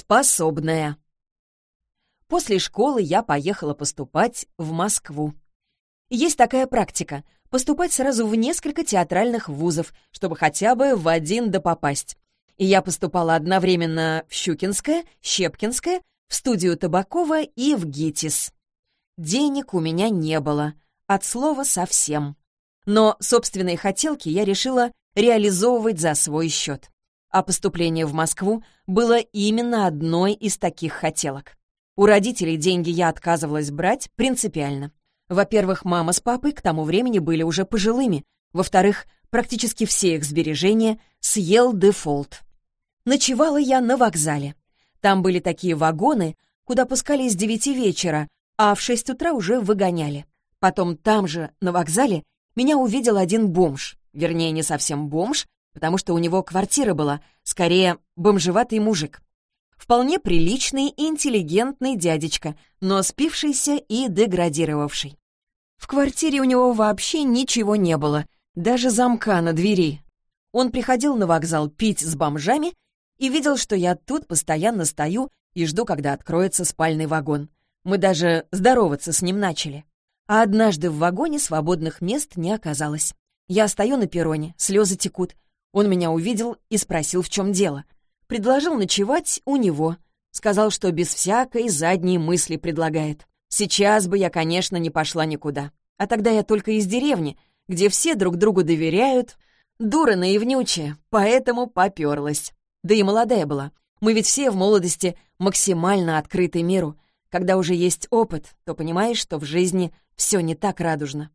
Способная. После школы я поехала поступать в Москву. Есть такая практика — поступать сразу в несколько театральных вузов, чтобы хотя бы в один да попасть. И я поступала одновременно в Щукинское, Щепкинское, в студию Табакова и в ГИТИС. Денег у меня не было, от слова совсем. Но собственные хотелки я решила реализовывать за свой счет. А поступление в Москву было именно одной из таких хотелок. У родителей деньги я отказывалась брать принципиально. Во-первых, мама с папой к тому времени были уже пожилыми. Во-вторых, практически все их сбережения съел дефолт. Ночевала я на вокзале. Там были такие вагоны, куда пускали с девяти вечера, а в шесть утра уже выгоняли. Потом там же, на вокзале, меня увидел один бомж. Вернее, не совсем бомж, потому что у него квартира была, скорее, бомжеватый мужик. Вполне приличный и интеллигентный дядечка, но спившийся и деградировавший. В квартире у него вообще ничего не было, даже замка на двери. Он приходил на вокзал пить с бомжами и видел, что я тут постоянно стою и жду, когда откроется спальный вагон. Мы даже здороваться с ним начали. А однажды в вагоне свободных мест не оказалось. Я стою на перроне, слезы текут. Он меня увидел и спросил, в чем дело. Предложил ночевать у него. Сказал, что без всякой задней мысли предлагает. Сейчас бы я, конечно, не пошла никуда. А тогда я только из деревни, где все друг другу доверяют. Дура наивнючая, поэтому поперлась. Да и молодая была. Мы ведь все в молодости максимально открыты миру. Когда уже есть опыт, то понимаешь, что в жизни все не так радужно.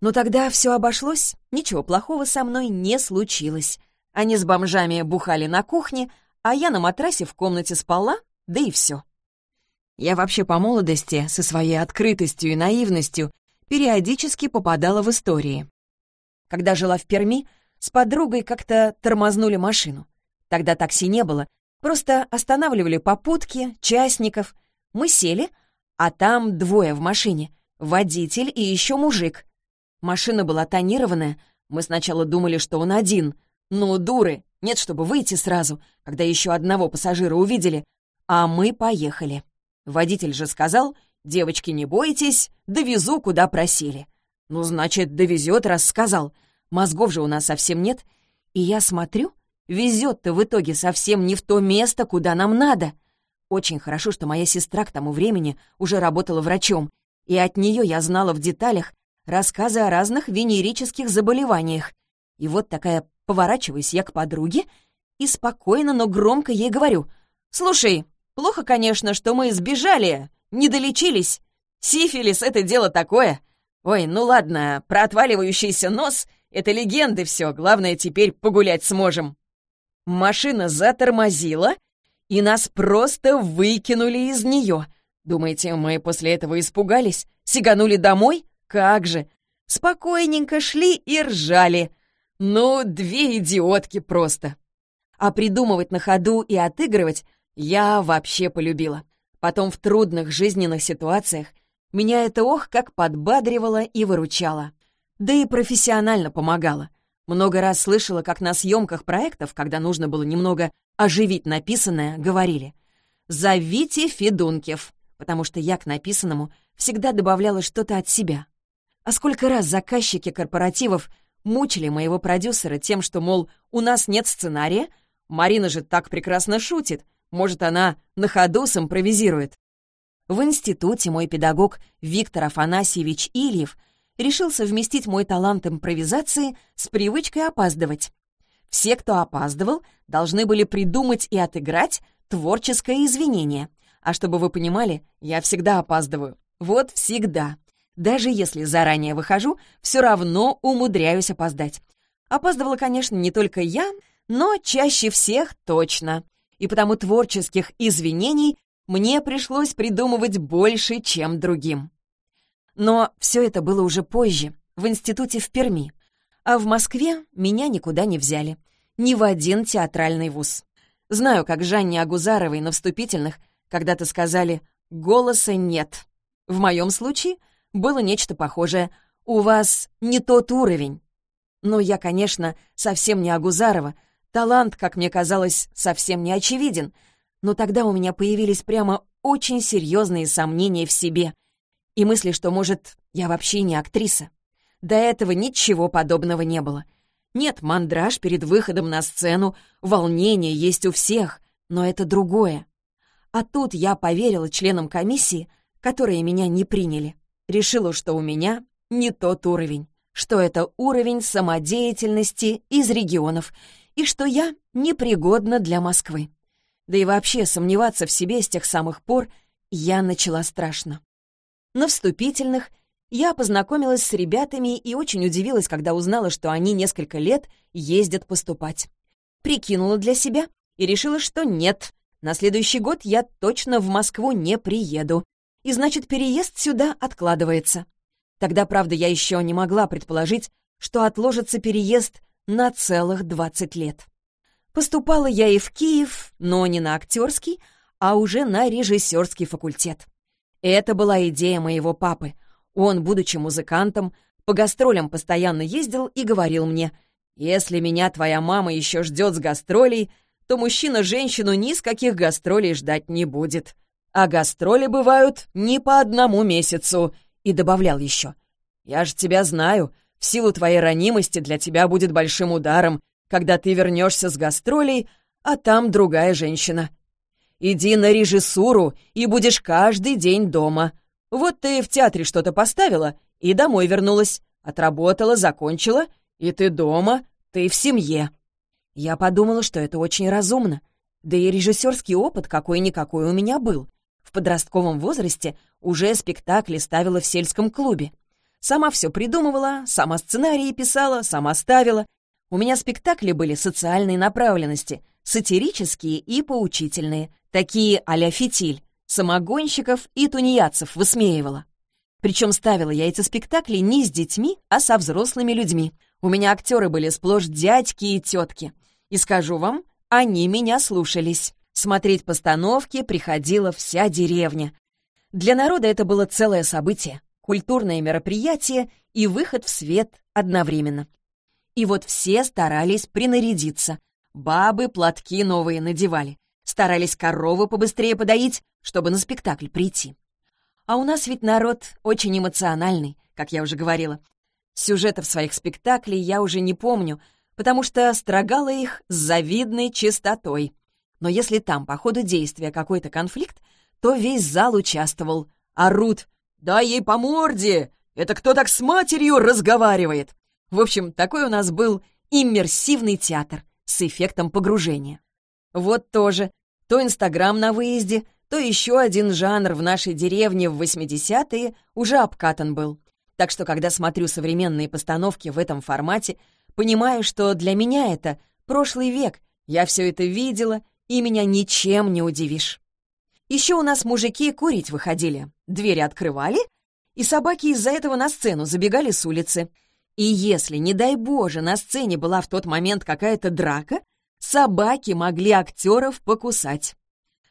Но тогда все обошлось, ничего плохого со мной не случилось. Они с бомжами бухали на кухне, а я на матрасе в комнате спала, да и все. Я вообще по молодости, со своей открытостью и наивностью, периодически попадала в истории. Когда жила в Перми, с подругой как-то тормознули машину. Тогда такси не было, просто останавливали попутки, частников. Мы сели, а там двое в машине, водитель и еще мужик. Машина была тонированная. Мы сначала думали, что он один. Ну, дуры, нет, чтобы выйти сразу, когда еще одного пассажира увидели. А мы поехали. Водитель же сказал, девочки, не бойтесь, довезу, куда просили. Ну, значит, довезет, раз сказал. Мозгов же у нас совсем нет. И я смотрю, везет-то в итоге совсем не в то место, куда нам надо. Очень хорошо, что моя сестра к тому времени уже работала врачом, и от нее я знала в деталях, рассказы о разных венерических заболеваниях. И вот такая поворачиваюсь я к подруге и спокойно, но громко ей говорю. «Слушай, плохо, конечно, что мы сбежали, не долечились. Сифилис — это дело такое. Ой, ну ладно, про отваливающийся нос — это легенды все, главное, теперь погулять сможем». Машина затормозила, и нас просто выкинули из нее. Думаете, мы после этого испугались? Сиганули домой? Как же! Спокойненько шли и ржали. Ну, две идиотки просто. А придумывать на ходу и отыгрывать я вообще полюбила. Потом в трудных жизненных ситуациях меня это ох как подбадривало и выручало. Да и профессионально помогало. Много раз слышала, как на съемках проектов, когда нужно было немного оживить написанное, говорили «Зовите Федункев», потому что я к написанному всегда добавляла что-то от себя. А сколько раз заказчики корпоративов мучили моего продюсера тем, что, мол, у нас нет сценария, Марина же так прекрасно шутит, может, она на ходу симпровизирует. В институте мой педагог Виктор Афанасьевич Ильев решил совместить мой талант импровизации с привычкой опаздывать. Все, кто опаздывал, должны были придумать и отыграть творческое извинение. А чтобы вы понимали, я всегда опаздываю. Вот всегда. Даже если заранее выхожу, все равно умудряюсь опоздать. Опаздывала, конечно, не только я, но чаще всех точно. И потому творческих извинений мне пришлось придумывать больше, чем другим. Но все это было уже позже, в институте в Перми. А в Москве меня никуда не взяли. Ни в один театральный вуз. Знаю, как Жанне Агузаровой на вступительных когда-то сказали «голоса нет». В моем случае — было нечто похожее. «У вас не тот уровень». Но я, конечно, совсем не Агузарова. Талант, как мне казалось, совсем не очевиден. Но тогда у меня появились прямо очень серьезные сомнения в себе и мысли, что, может, я вообще не актриса. До этого ничего подобного не было. Нет, мандраж перед выходом на сцену, волнение есть у всех, но это другое. А тут я поверила членам комиссии, которые меня не приняли. Решила, что у меня не тот уровень, что это уровень самодеятельности из регионов, и что я непригодна для Москвы. Да и вообще сомневаться в себе с тех самых пор я начала страшно. На вступительных я познакомилась с ребятами и очень удивилась, когда узнала, что они несколько лет ездят поступать. Прикинула для себя и решила, что нет, на следующий год я точно в Москву не приеду, и значит, переезд сюда откладывается. Тогда, правда, я еще не могла предположить, что отложится переезд на целых 20 лет. Поступала я и в Киев, но не на актерский, а уже на режиссерский факультет. Это была идея моего папы. Он, будучи музыкантом, по гастролям постоянно ездил и говорил мне, «Если меня твоя мама еще ждет с гастролей, то мужчина женщину ни с каких гастролей ждать не будет. А гастроли бывают не по одному месяцу». И добавлял еще, «Я же тебя знаю, в силу твоей ранимости для тебя будет большим ударом, когда ты вернешься с гастролей, а там другая женщина. Иди на режиссуру и будешь каждый день дома. Вот ты в театре что-то поставила и домой вернулась. Отработала, закончила, и ты дома, ты в семье. Я подумала, что это очень разумно. Да и режиссерский опыт какой-никакой у меня был. В подростковом возрасте уже спектакли ставила в сельском клубе. Сама все придумывала, сама сценарии писала, сама ставила. У меня спектакли были социальной направленности, сатирические и поучительные, такие а-ля фитиль, самогонщиков и тунеядцев высмеивала. Причем ставила я эти спектакли не с детьми, а со взрослыми людьми. У меня актеры были сплошь дядьки и тетки. И скажу вам, они меня слушались. Смотреть постановки приходила вся деревня. Для народа это было целое событие, культурное мероприятие и выход в свет одновременно. И вот все старались принарядиться. Бабы платки новые надевали. Старались коровы побыстрее подоить, чтобы на спектакль прийти. А у нас ведь народ очень эмоциональный, как я уже говорила. Сюжетов своих спектаклей я уже не помню, потому что строгала их с завидной чистотой. Но если там по ходу действия какой-то конфликт, то весь зал участвовал. Орут «Дай ей по морде! Это кто так с матерью разговаривает?» В общем, такой у нас был иммерсивный театр с эффектом погружения. Вот тоже. То Инстаграм на выезде, то еще один жанр в нашей деревне в 80-е уже обкатан был. Так что, когда смотрю современные постановки в этом формате, понимаю, что для меня это прошлый век. Я все это видела, и меня ничем не удивишь. Еще у нас мужики курить выходили, двери открывали, и собаки из-за этого на сцену забегали с улицы. И если, не дай боже, на сцене была в тот момент какая-то драка, собаки могли актеров покусать.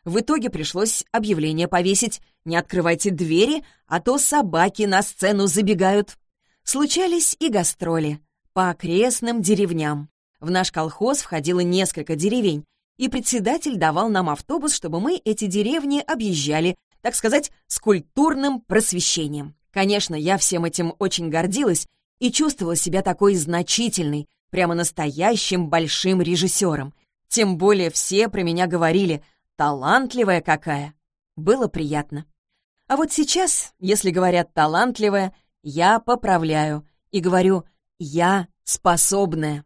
В итоге пришлось объявление повесить «Не открывайте двери, а то собаки на сцену забегают». Случались и гастроли по окрестным деревням. В наш колхоз входило несколько деревень, и председатель давал нам автобус, чтобы мы эти деревни объезжали, так сказать, с культурным просвещением. Конечно, я всем этим очень гордилась и чувствовала себя такой значительной, прямо настоящим большим режиссером. Тем более все про меня говорили — Талантливая какая! Было приятно. А вот сейчас, если говорят «талантливая», я поправляю и говорю «я способная».